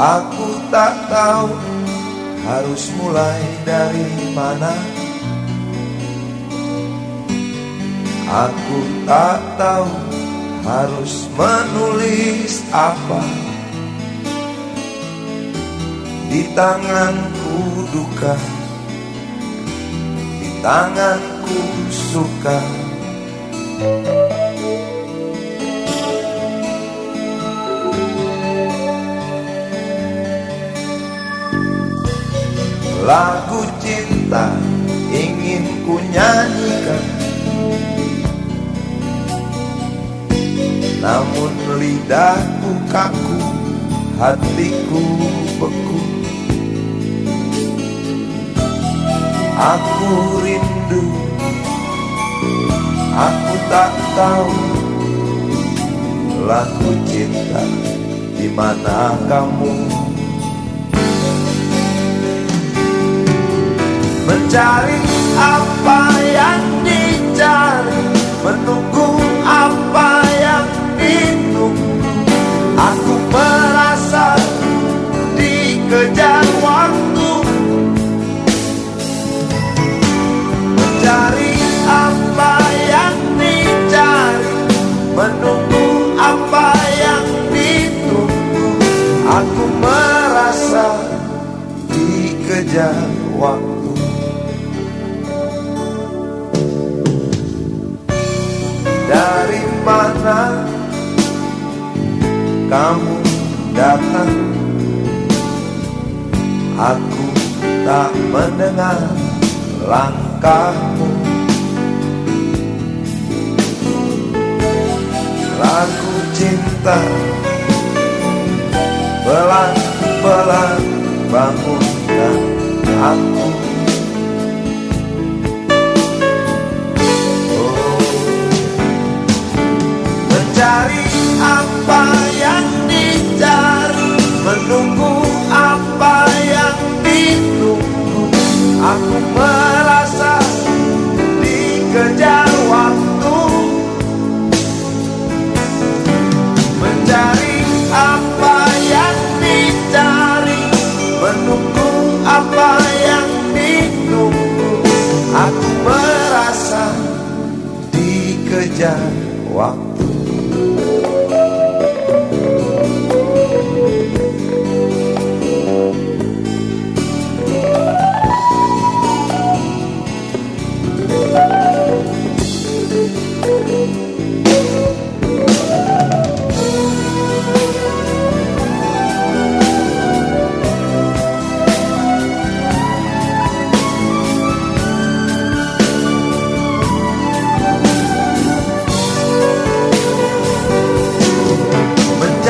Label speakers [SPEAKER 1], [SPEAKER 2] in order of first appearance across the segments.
[SPEAKER 1] Aku tak tahu harus mulai dari mana. Aku tak tahu harus menulis apa. Di tanganku duka Di tanganku suka Lagu cinta ingin ku nyanyikan. Namun lidahku kaku, hatiku beku. Aku rindu, aku tak tahu Lagu cinta, di mana kamu Mencari apa mana kamu datang. Aku tak mendengar langkahmu. Lagu cinta Pelan-pelan bangunkan aku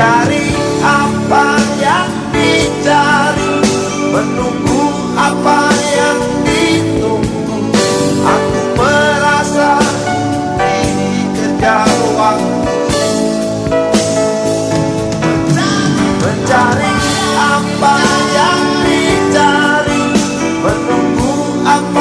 [SPEAKER 1] mencari apa yang dicari. Menunggu apa yang ditunggu. Aku merasa dikejar waktu mencari apa yang dicari. Menunggu apa